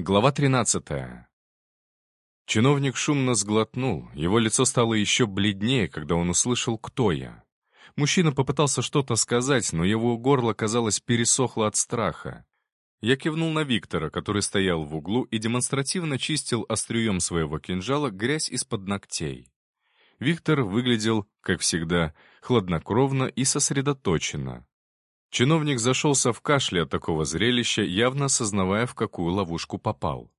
Глава 13. Чиновник шумно сглотнул, его лицо стало еще бледнее, когда он услышал, кто я. Мужчина попытался что-то сказать, но его горло, казалось, пересохло от страха. Я кивнул на Виктора, который стоял в углу и демонстративно чистил острием своего кинжала грязь из-под ногтей. Виктор выглядел, как всегда, хладнокровно и сосредоточенно. Чиновник зашелся в кашле от такого зрелища, явно осознавая, в какую ловушку попал.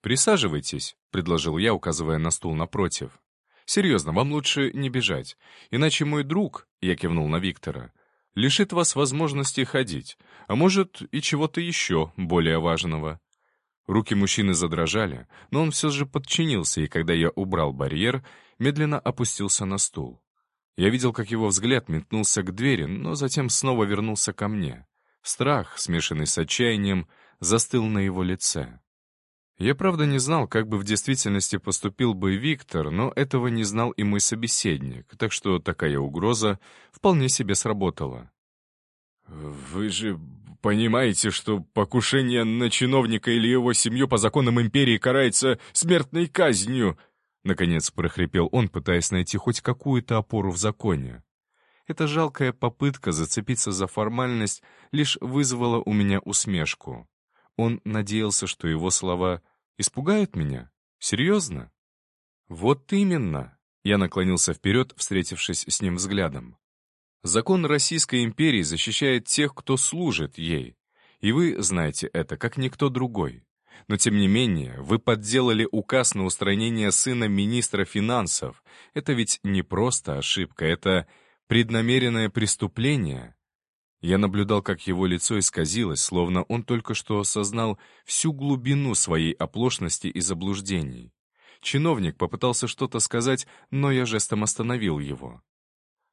«Присаживайтесь», — предложил я, указывая на стул напротив. «Серьезно, вам лучше не бежать, иначе мой друг, — я кивнул на Виктора, — лишит вас возможности ходить, а может и чего-то еще более важного». Руки мужчины задрожали, но он все же подчинился, и когда я убрал барьер, медленно опустился на стул. Я видел, как его взгляд метнулся к двери, но затем снова вернулся ко мне. Страх, смешанный с отчаянием, застыл на его лице. Я, правда, не знал, как бы в действительности поступил бы Виктор, но этого не знал и мой собеседник, так что такая угроза вполне себе сработала. «Вы же понимаете, что покушение на чиновника или его семью по законам империи карается смертной казнью?» Наконец прохрипел он, пытаясь найти хоть какую-то опору в законе. Эта жалкая попытка зацепиться за формальность лишь вызвала у меня усмешку. Он надеялся, что его слова испугают меня? Серьезно? Вот именно. Я наклонился вперед, встретившись с ним взглядом. Закон Российской империи защищает тех, кто служит ей. И вы знаете это, как никто другой. Но тем не менее, вы подделали указ на устранение сына министра финансов. Это ведь не просто ошибка, это преднамеренное преступление. Я наблюдал, как его лицо исказилось, словно он только что осознал всю глубину своей оплошности и заблуждений. Чиновник попытался что-то сказать, но я жестом остановил его.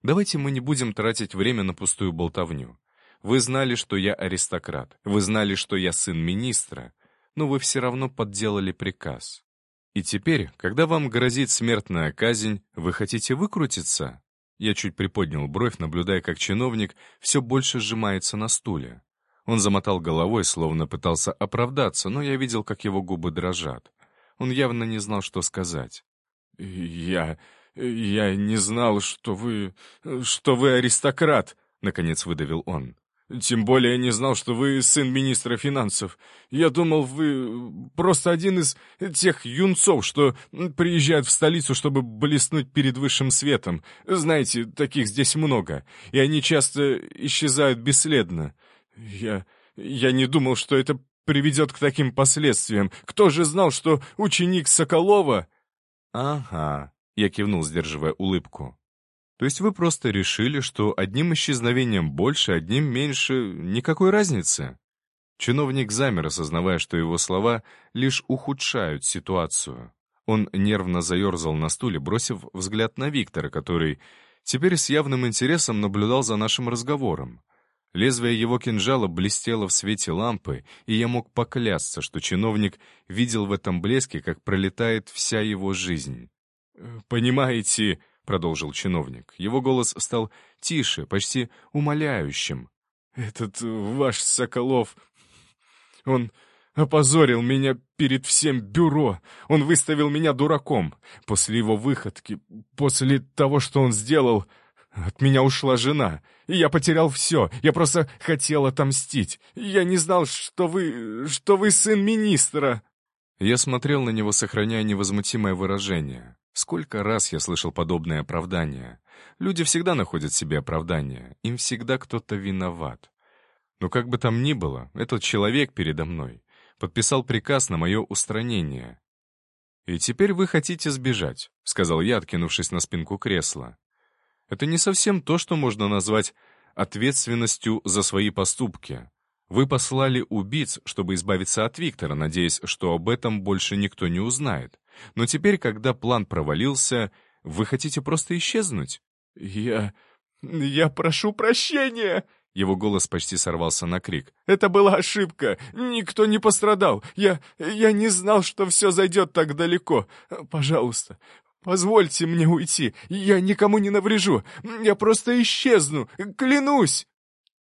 «Давайте мы не будем тратить время на пустую болтовню. Вы знали, что я аристократ. Вы знали, что я сын министра но вы все равно подделали приказ. И теперь, когда вам грозит смертная казнь, вы хотите выкрутиться? Я чуть приподнял бровь, наблюдая, как чиновник все больше сжимается на стуле. Он замотал головой, словно пытался оправдаться, но я видел, как его губы дрожат. Он явно не знал, что сказать. «Я... я не знал, что вы... что вы аристократ», — наконец выдавил он. Тем более я не знал, что вы сын министра финансов. Я думал, вы просто один из тех юнцов, что приезжают в столицу, чтобы блеснуть перед высшим светом. Знаете, таких здесь много, и они часто исчезают бесследно. Я... я не думал, что это приведет к таким последствиям. Кто же знал, что ученик Соколова... «Ага», — я кивнул, сдерживая улыбку. То есть вы просто решили, что одним исчезновением больше, одним меньше, никакой разницы? Чиновник замер, осознавая, что его слова лишь ухудшают ситуацию. Он нервно заерзал на стуле, бросив взгляд на Виктора, который теперь с явным интересом наблюдал за нашим разговором. Лезвие его кинжала блестело в свете лампы, и я мог поклясться, что чиновник видел в этом блеске, как пролетает вся его жизнь. «Понимаете...» — продолжил чиновник. Его голос стал тише, почти умоляющим. «Этот ваш Соколов, он опозорил меня перед всем бюро. Он выставил меня дураком. После его выходки, после того, что он сделал, от меня ушла жена, и я потерял все. Я просто хотел отомстить. Я не знал, что вы... что вы сын министра». Я смотрел на него, сохраняя невозмутимое выражение. Сколько раз я слышал подобное оправдание. Люди всегда находят себе оправдание. Им всегда кто-то виноват. Но как бы там ни было, этот человек передо мной подписал приказ на мое устранение. «И теперь вы хотите сбежать», — сказал я, откинувшись на спинку кресла. «Это не совсем то, что можно назвать ответственностью за свои поступки. Вы послали убийц, чтобы избавиться от Виктора, надеясь, что об этом больше никто не узнает. Но теперь, когда план провалился, вы хотите просто исчезнуть?» «Я... я прошу прощения!» Его голос почти сорвался на крик. «Это была ошибка! Никто не пострадал! Я... я не знал, что все зайдет так далеко! Пожалуйста, позвольте мне уйти! Я никому не наврежу! Я просто исчезну! Клянусь!»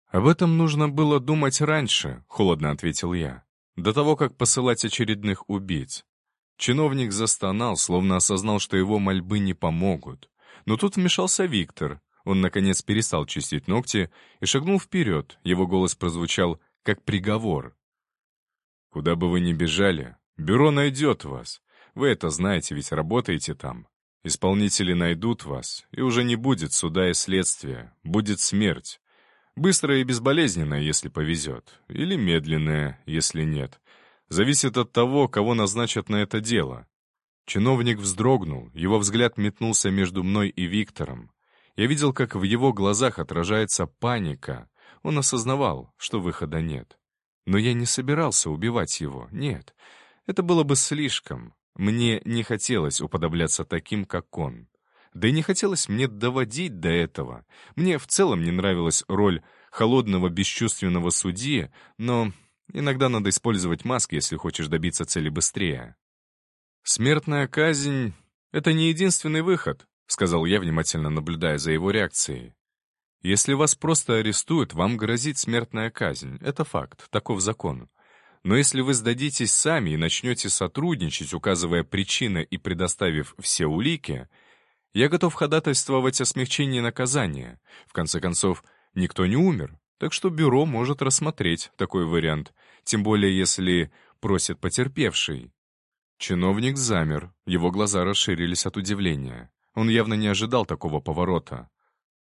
«Об этом нужно было думать раньше», — холодно ответил я. До того, как посылать очередных убийц. Чиновник застонал, словно осознал, что его мольбы не помогут. Но тут вмешался Виктор. Он, наконец, перестал чистить ногти и шагнул вперед. Его голос прозвучал, как приговор. «Куда бы вы ни бежали, бюро найдет вас. Вы это знаете, ведь работаете там. Исполнители найдут вас, и уже не будет суда и следствия, будет смерть. Быстрая и безболезненная, если повезет, или медленная, если нет. Зависит от того, кого назначат на это дело. Чиновник вздрогнул, его взгляд метнулся между мной и Виктором. Я видел, как в его глазах отражается паника. Он осознавал, что выхода нет. Но я не собирался убивать его, нет. Это было бы слишком. Мне не хотелось уподобляться таким, как он. Да и не хотелось мне доводить до этого. Мне в целом не нравилась роль холодного бесчувственного судьи, но иногда надо использовать маски, если хочешь добиться цели быстрее. «Смертная казнь — это не единственный выход», — сказал я, внимательно наблюдая за его реакцией. «Если вас просто арестуют, вам грозит смертная казнь. Это факт, таков закон. Но если вы сдадитесь сами и начнете сотрудничать, указывая причины и предоставив все улики, я готов ходатайствовать о смягчении наказания. В конце концов, никто не умер, так что бюро может рассмотреть такой вариант, тем более если просит потерпевший. Чиновник замер, его глаза расширились от удивления. Он явно не ожидал такого поворота.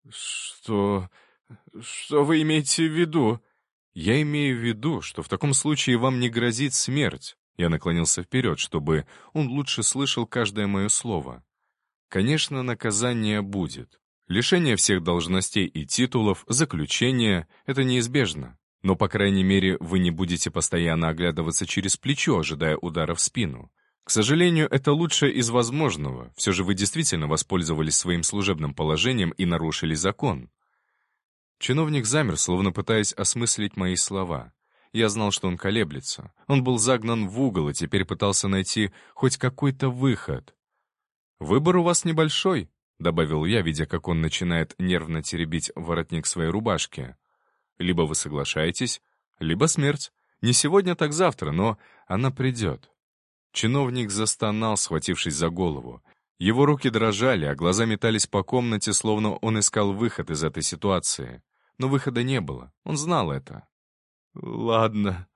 «Что... что вы имеете в виду?» «Я имею в виду, что в таком случае вам не грозит смерть». Я наклонился вперед, чтобы он лучше слышал каждое мое слово. «Конечно, наказание будет. Лишение всех должностей и титулов, заключение — это неизбежно. Но, по крайней мере, вы не будете постоянно оглядываться через плечо, ожидая удара в спину. К сожалению, это лучшее из возможного. Все же вы действительно воспользовались своим служебным положением и нарушили закон. Чиновник замер, словно пытаясь осмыслить мои слова. Я знал, что он колеблется. Он был загнан в угол и теперь пытался найти хоть какой-то выход. «Выбор у вас небольшой», — добавил я, видя, как он начинает нервно теребить воротник своей рубашки. «Либо вы соглашаетесь, либо смерть. Не сегодня, так завтра, но она придет». Чиновник застонал, схватившись за голову. Его руки дрожали, а глаза метались по комнате, словно он искал выход из этой ситуации. Но выхода не было, он знал это. «Ладно,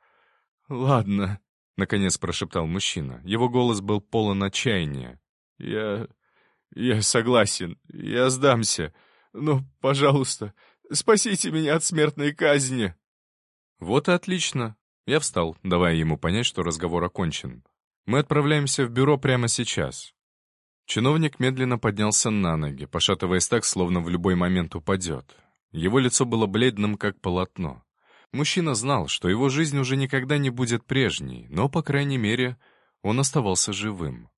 ладно», — наконец прошептал мужчина. Его голос был полон отчаяния. «Я... я согласен, я сдамся. Но, пожалуйста, спасите меня от смертной казни». «Вот и отлично». Я встал, давая ему понять, что разговор окончен. Мы отправляемся в бюро прямо сейчас». Чиновник медленно поднялся на ноги, пошатываясь так, словно в любой момент упадет. Его лицо было бледным, как полотно. Мужчина знал, что его жизнь уже никогда не будет прежней, но, по крайней мере, он оставался живым.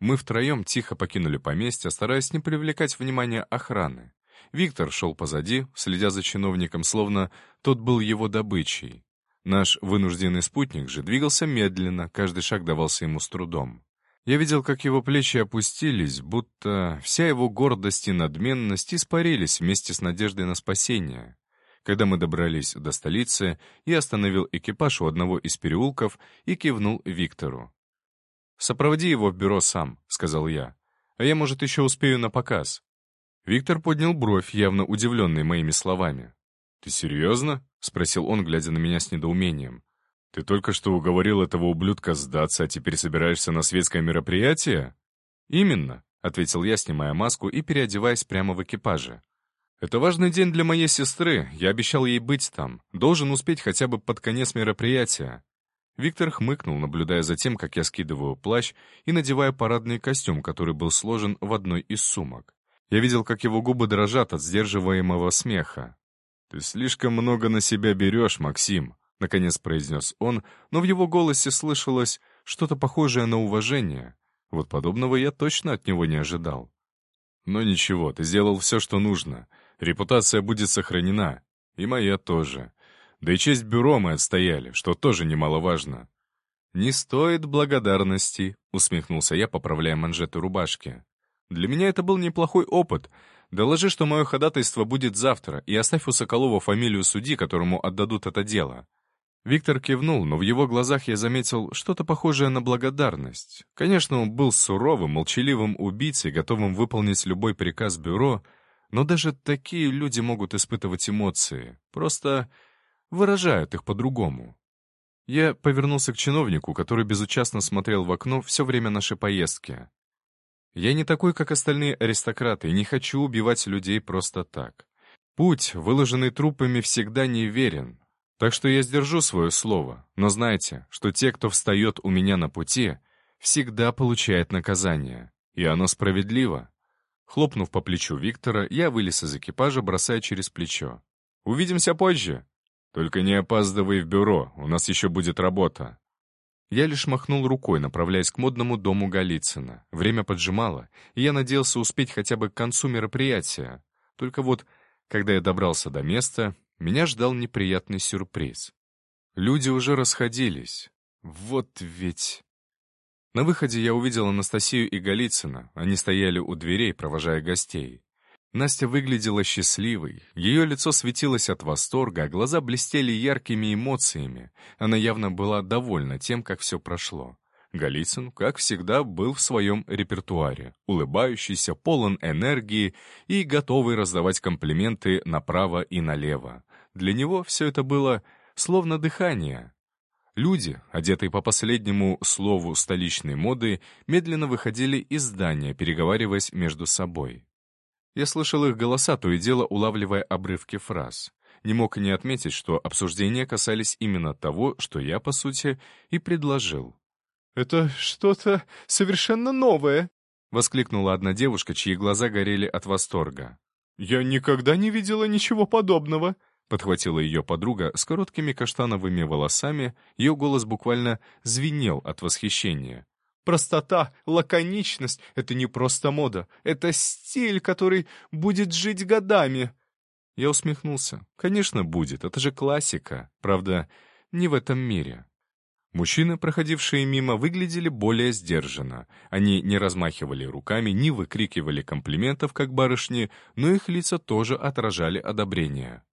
Мы втроем тихо покинули поместье, стараясь не привлекать внимания охраны. Виктор шел позади, следя за чиновником, словно тот был его добычей. Наш вынужденный спутник же двигался медленно, каждый шаг давался ему с трудом. Я видел, как его плечи опустились, будто вся его гордость и надменность испарились вместе с надеждой на спасение. Когда мы добрались до столицы, я остановил экипаж у одного из переулков и кивнул Виктору. «Сопроводи его в бюро сам», — сказал я. «А я, может, еще успею на показ». Виктор поднял бровь, явно удивленный моими словами. «Ты серьезно?» — спросил он, глядя на меня с недоумением. «Ты только что уговорил этого ублюдка сдаться, а теперь собираешься на светское мероприятие?» «Именно», — ответил я, снимая маску и переодеваясь прямо в экипаже. «Это важный день для моей сестры, я обещал ей быть там. Должен успеть хотя бы под конец мероприятия». Виктор хмыкнул, наблюдая за тем, как я скидываю плащ и надеваю парадный костюм, который был сложен в одной из сумок. Я видел, как его губы дрожат от сдерживаемого смеха. «Ты слишком много на себя берешь, Максим», — наконец произнес он, но в его голосе слышалось что-то похожее на уважение. Вот подобного я точно от него не ожидал. «Но ничего, ты сделал все, что нужно. Репутация будет сохранена. И моя тоже. Да и честь бюро мы отстояли, что тоже немаловажно». «Не стоит благодарности», — усмехнулся я, поправляя манжеты рубашки. «Для меня это был неплохой опыт, Доложи, что мое ходатайство будет завтра, и оставь у Соколова фамилию судьи, которому отдадут это дело. Виктор кивнул, но в его глазах я заметил что-то похожее на благодарность. Конечно, он был суровым, молчаливым убийцей, готовым выполнить любой приказ бюро, но даже такие люди могут испытывать эмоции, просто выражают их по-другому. Я повернулся к чиновнику, который безучастно смотрел в окно все время нашей поездки. Я не такой, как остальные аристократы, и не хочу убивать людей просто так. Путь, выложенный трупами, всегда неверен, так что я сдержу свое слово, но знайте, что те, кто встает у меня на пути, всегда получает наказание, и оно справедливо. Хлопнув по плечу Виктора, я вылез из экипажа, бросая через плечо. «Увидимся позже!» «Только не опаздывай в бюро, у нас еще будет работа». Я лишь махнул рукой, направляясь к модному дому Голицына. Время поджимало, и я надеялся успеть хотя бы к концу мероприятия. Только вот, когда я добрался до места, меня ждал неприятный сюрприз. Люди уже расходились. Вот ведь... На выходе я увидел Анастасию и Голицына. Они стояли у дверей, провожая гостей. Настя выглядела счастливой, ее лицо светилось от восторга, а глаза блестели яркими эмоциями. Она явно была довольна тем, как все прошло. Голицын, как всегда, был в своем репертуаре, улыбающийся, полон энергии и готовый раздавать комплименты направо и налево. Для него все это было словно дыхание. Люди, одетые по последнему слову столичной моды, медленно выходили из здания, переговариваясь между собой. Я слышал их голоса, то и дело улавливая обрывки фраз. Не мог не отметить, что обсуждения касались именно того, что я, по сути, и предложил. «Это что-то совершенно новое!» — воскликнула одна девушка, чьи глаза горели от восторга. «Я никогда не видела ничего подобного!» Подхватила ее подруга с короткими каштановыми волосами, ее голос буквально звенел от восхищения. «Простота, лаконичность — это не просто мода, это стиль, который будет жить годами!» Я усмехнулся. «Конечно, будет, это же классика. Правда, не в этом мире». Мужчины, проходившие мимо, выглядели более сдержанно. Они не размахивали руками, не выкрикивали комплиментов, как барышни, но их лица тоже отражали одобрение.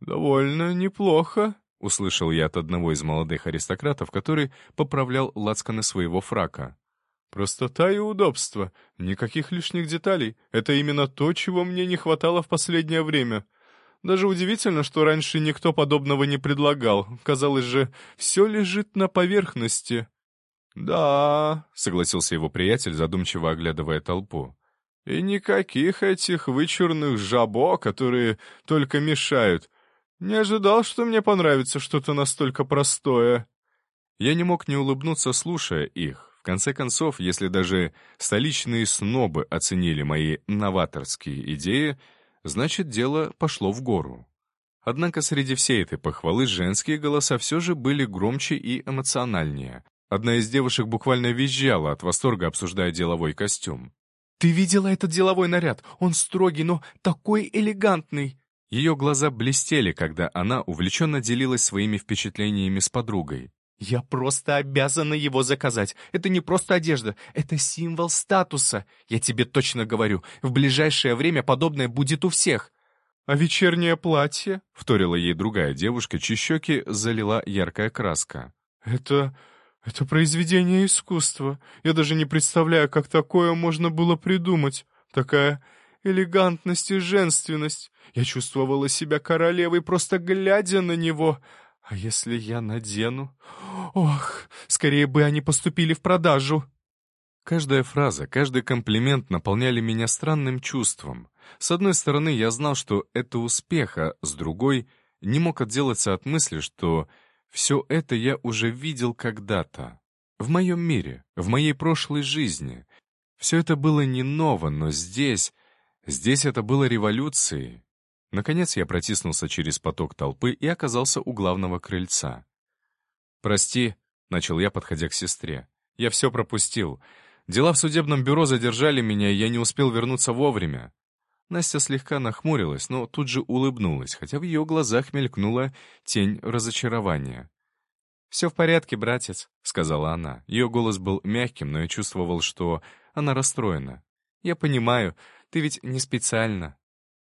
«Довольно неплохо», — услышал я от одного из молодых аристократов, который поправлял лацканы своего фрака. «Простота и удобство. Никаких лишних деталей. Это именно то, чего мне не хватало в последнее время. Даже удивительно, что раньше никто подобного не предлагал. Казалось же, все лежит на поверхности». «Да», — согласился его приятель, задумчиво оглядывая толпу. «И никаких этих вычурных жабо, которые только мешают. Не ожидал, что мне понравится что-то настолько простое. Я не мог не улыбнуться, слушая их. В конце концов, если даже столичные снобы оценили мои новаторские идеи, значит, дело пошло в гору. Однако среди всей этой похвалы женские голоса все же были громче и эмоциональнее. Одна из девушек буквально визжала от восторга, обсуждая деловой костюм. «Ты видела этот деловой наряд? Он строгий, но такой элегантный!» Ее глаза блестели, когда она увлеченно делилась своими впечатлениями с подругой. «Я просто обязана его заказать. Это не просто одежда, это символ статуса. Я тебе точно говорю, в ближайшее время подобное будет у всех». «А вечернее платье?» — вторила ей другая девушка, чьи щеки залила яркая краска. «Это... это произведение искусства. Я даже не представляю, как такое можно было придумать. Такая элегантность и женственность. Я чувствовала себя королевой, просто глядя на него. А если я надену? Ох, скорее бы они поступили в продажу. Каждая фраза, каждый комплимент наполняли меня странным чувством. С одной стороны, я знал, что это успех, а с другой — не мог отделаться от мысли, что все это я уже видел когда-то. В моем мире, в моей прошлой жизни. Все это было не ново, но здесь, здесь это было революцией. Наконец я протиснулся через поток толпы и оказался у главного крыльца. «Прости», — начал я, подходя к сестре. «Я все пропустил. Дела в судебном бюро задержали меня, и я не успел вернуться вовремя». Настя слегка нахмурилась, но тут же улыбнулась, хотя в ее глазах мелькнула тень разочарования. «Все в порядке, братец», — сказала она. Ее голос был мягким, но я чувствовал, что она расстроена. «Я понимаю, ты ведь не специально».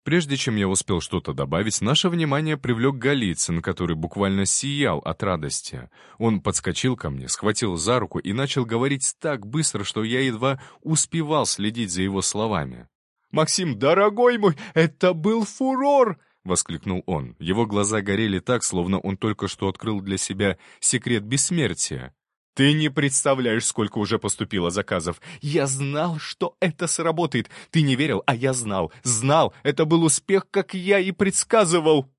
Прежде чем я успел что-то добавить, наше внимание привлек Голицын, который буквально сиял от радости. Он подскочил ко мне, схватил за руку и начал говорить так быстро, что я едва успевал следить за его словами. «Максим, дорогой мой, это был фурор!» — воскликнул он. Его глаза горели так, словно он только что открыл для себя секрет бессмертия. Ты не представляешь, сколько уже поступило заказов. Я знал, что это сработает. Ты не верил, а я знал. Знал. Это был успех, как я и предсказывал.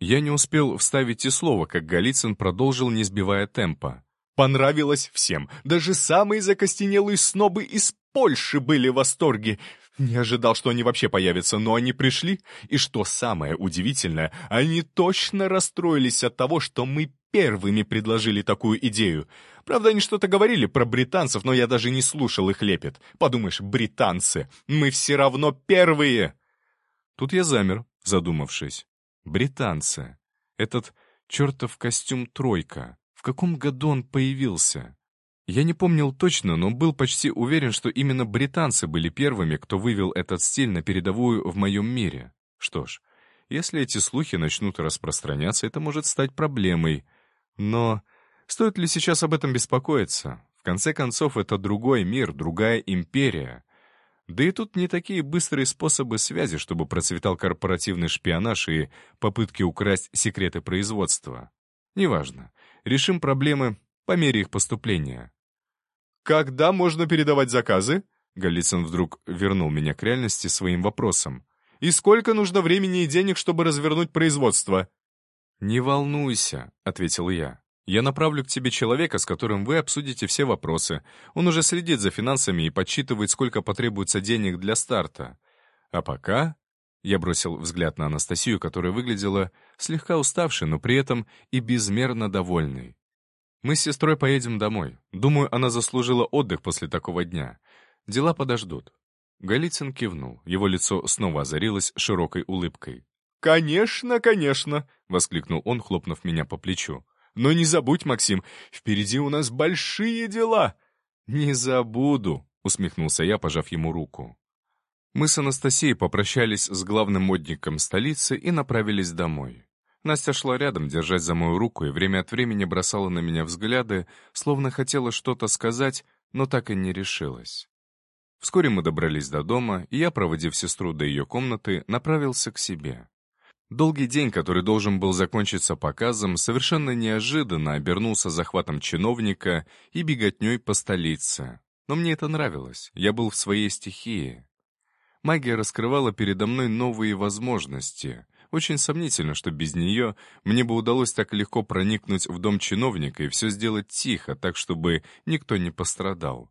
Я не успел вставить и слова, как Голицын продолжил, не сбивая темпа. Понравилось всем. Даже самые закостенелые снобы из Польши были в восторге. Не ожидал, что они вообще появятся, но они пришли. И что самое удивительное, они точно расстроились от того, что мы первыми предложили такую идею. Правда, они что-то говорили про британцев, но я даже не слушал их лепет. Подумаешь, британцы, мы все равно первые!» Тут я замер, задумавшись. «Британцы. Этот чертов костюм «тройка». В каком году он появился?» Я не помнил точно, но был почти уверен, что именно британцы были первыми, кто вывел этот стиль на передовую в моем мире. Что ж, если эти слухи начнут распространяться, это может стать проблемой. Но стоит ли сейчас об этом беспокоиться? В конце концов, это другой мир, другая империя. Да и тут не такие быстрые способы связи, чтобы процветал корпоративный шпионаж и попытки украсть секреты производства. Неважно. Решим проблемы по мере их поступления. «Когда можно передавать заказы?» Голицын вдруг вернул меня к реальности своим вопросом. «И сколько нужно времени и денег, чтобы развернуть производство?» «Не волнуйся», — ответил я. «Я направлю к тебе человека, с которым вы обсудите все вопросы. Он уже следит за финансами и подсчитывает, сколько потребуется денег для старта. А пока...» Я бросил взгляд на Анастасию, которая выглядела слегка уставшей, но при этом и безмерно довольной. «Мы с сестрой поедем домой. Думаю, она заслужила отдых после такого дня. Дела подождут». Голицын кивнул. Его лицо снова озарилось широкой улыбкой. «Конечно, конечно!» — воскликнул он, хлопнув меня по плечу. «Но не забудь, Максим, впереди у нас большие дела!» «Не забуду!» — усмехнулся я, пожав ему руку. Мы с Анастасией попрощались с главным модником столицы и направились домой. Настя шла рядом, держась за мою руку, и время от времени бросала на меня взгляды, словно хотела что-то сказать, но так и не решилась. Вскоре мы добрались до дома, и я, проводив сестру до ее комнаты, направился к себе. Долгий день, который должен был закончиться показом, совершенно неожиданно обернулся захватом чиновника и беготней по столице. Но мне это нравилось, я был в своей стихии. Магия раскрывала передо мной новые возможности. Очень сомнительно, что без нее мне бы удалось так легко проникнуть в дом чиновника и все сделать тихо, так чтобы никто не пострадал.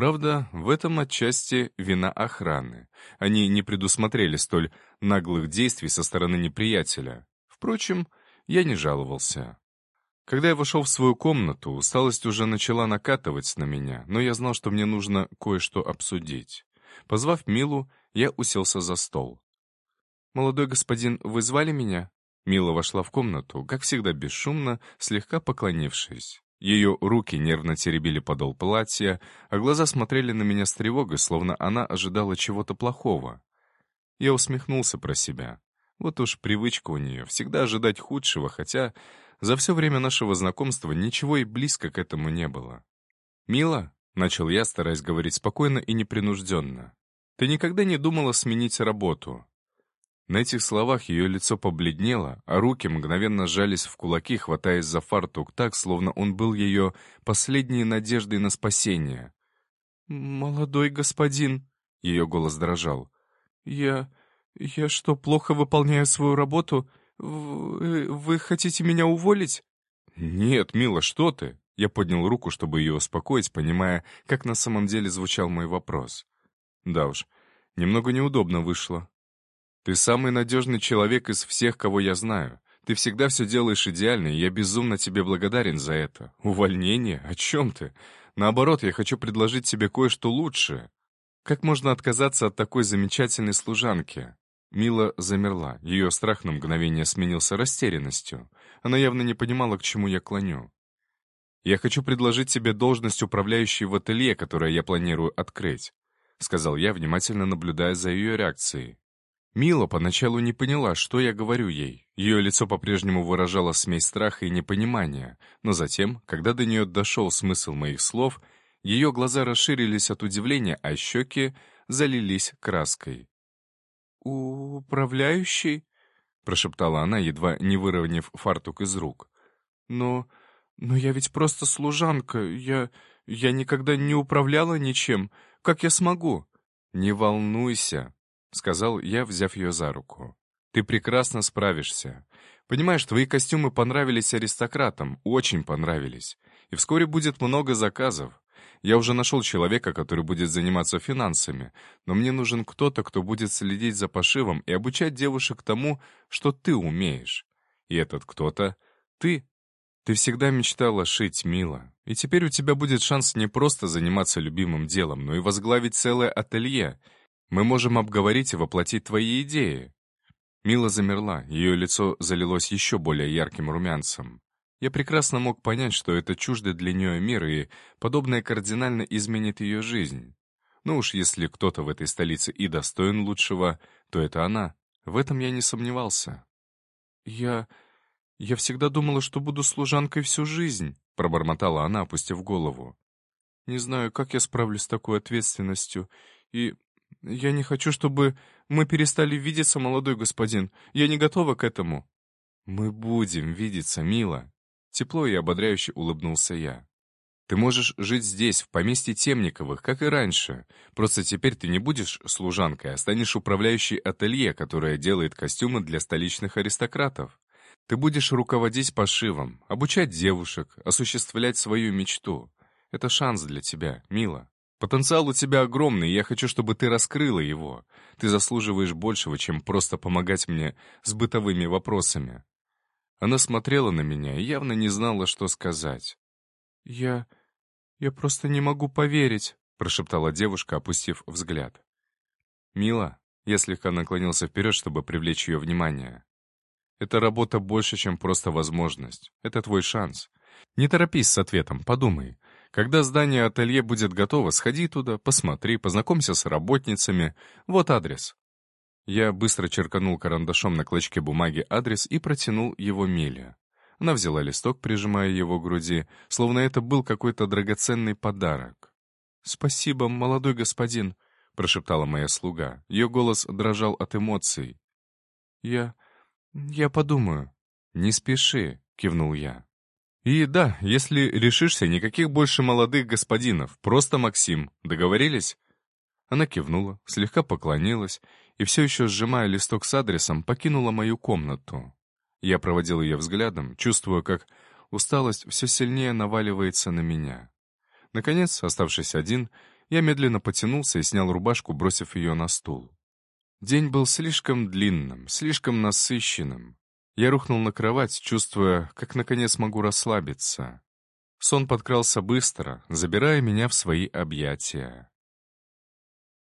Правда, в этом отчасти вина охраны. Они не предусмотрели столь наглых действий со стороны неприятеля. Впрочем, я не жаловался. Когда я вошел в свою комнату, усталость уже начала накатывать на меня, но я знал, что мне нужно кое-что обсудить. Позвав Милу, я уселся за стол. «Молодой господин, вы звали меня?» Мила вошла в комнату, как всегда бесшумно, слегка поклонившись. Ее руки нервно теребили подол платья, а глаза смотрели на меня с тревогой, словно она ожидала чего-то плохого. Я усмехнулся про себя. Вот уж привычка у нее, всегда ожидать худшего, хотя за все время нашего знакомства ничего и близко к этому не было. «Мила», — начал я, стараясь говорить спокойно и непринужденно, — «ты никогда не думала сменить работу?» На этих словах ее лицо побледнело, а руки мгновенно сжались в кулаки, хватаясь за фартук так, словно он был ее последней надеждой на спасение. «Молодой господин», — ее голос дрожал, — «я... я что, плохо выполняю свою работу? Вы, вы хотите меня уволить?» «Нет, мила, что ты?» Я поднял руку, чтобы ее успокоить, понимая, как на самом деле звучал мой вопрос. Да уж, немного неудобно вышло. Ты самый надежный человек из всех, кого я знаю. Ты всегда все делаешь идеально, и я безумно тебе благодарен за это. Увольнение? О чем ты? Наоборот, я хочу предложить тебе кое-что лучшее. Как можно отказаться от такой замечательной служанки?» Мила замерла. Ее страх на мгновение сменился растерянностью. Она явно не понимала, к чему я клоню. «Я хочу предложить тебе должность управляющей в ателье, которое я планирую открыть», — сказал я, внимательно наблюдая за ее реакцией. Мила поначалу не поняла, что я говорю ей. Ее лицо по-прежнему выражало смесь страха и непонимания, но затем, когда до нее дошел смысл моих слов, ее глаза расширились от удивления, а щеки залились краской. «Управляющий?» — прошептала она, едва не выровняв фартук из рук. «Но... но я ведь просто служанка. Я... я никогда не управляла ничем. Как я смогу?» «Не волнуйся», — сказал я, взяв ее за руку. «Ты прекрасно справишься. Понимаешь, твои костюмы понравились аристократам, очень понравились. И вскоре будет много заказов. Я уже нашел человека, который будет заниматься финансами, но мне нужен кто-то, кто будет следить за пошивом и обучать девушек тому, что ты умеешь. И этот кто-то — ты. Ты всегда мечтала шить, мило, и теперь у тебя будет шанс не просто заниматься любимым делом, но и возглавить целое ателье. Мы можем обговорить и воплотить твои идеи». Мила замерла, ее лицо залилось еще более ярким румянцем. Я прекрасно мог понять, что это чуждый для нее мир, и подобное кардинально изменит ее жизнь. Ну уж если кто-то в этой столице и достоин лучшего, то это она. В этом я не сомневался. «Я... я всегда думала, что буду служанкой всю жизнь», — пробормотала она, опустив голову. «Не знаю, как я справлюсь с такой ответственностью, и я не хочу, чтобы мы перестали видеться, молодой господин. Я не готова к этому». «Мы будем видеться, мила», Тепло и ободряюще улыбнулся я. «Ты можешь жить здесь, в поместье Темниковых, как и раньше. Просто теперь ты не будешь служанкой, а станешь управляющей ателье, которое делает костюмы для столичных аристократов. Ты будешь руководить пошивом, обучать девушек, осуществлять свою мечту. Это шанс для тебя, мила. Потенциал у тебя огромный, я хочу, чтобы ты раскрыла его. Ты заслуживаешь большего, чем просто помогать мне с бытовыми вопросами. Она смотрела на меня и явно не знала, что сказать. «Я... я просто не могу поверить», — прошептала девушка, опустив взгляд. «Мила», — я слегка наклонился вперед, чтобы привлечь ее внимание. «Это работа больше, чем просто возможность. Это твой шанс. Не торопись с ответом, подумай. Когда здание ателье будет готово, сходи туда, посмотри, познакомься с работницами. Вот адрес. Я быстро черканул карандашом на клочке бумаги адрес и протянул его Миле. Она взяла листок, прижимая его к груди, словно это был какой-то драгоценный подарок. «Спасибо, молодой господин», — прошептала моя слуга. Ее голос дрожал от эмоций. «Я... я подумаю». «Не спеши», — кивнул я. «И да, если решишься, никаких больше молодых господинов, просто Максим. Договорились?» Она кивнула, слегка поклонилась и все еще сжимая листок с адресом, покинула мою комнату. Я проводил ее взглядом, чувствуя, как усталость все сильнее наваливается на меня. Наконец, оставшись один, я медленно потянулся и снял рубашку, бросив ее на стул. День был слишком длинным, слишком насыщенным. Я рухнул на кровать, чувствуя, как наконец могу расслабиться. Сон подкрался быстро, забирая меня в свои объятия.